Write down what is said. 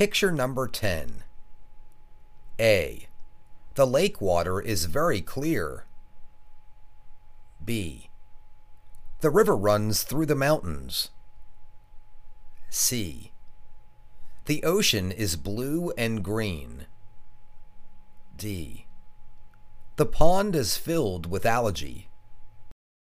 Picture number 10. A. The lake water is very clear. B. The river runs through the mountains. C. The ocean is blue and green. D. The pond is filled with algae.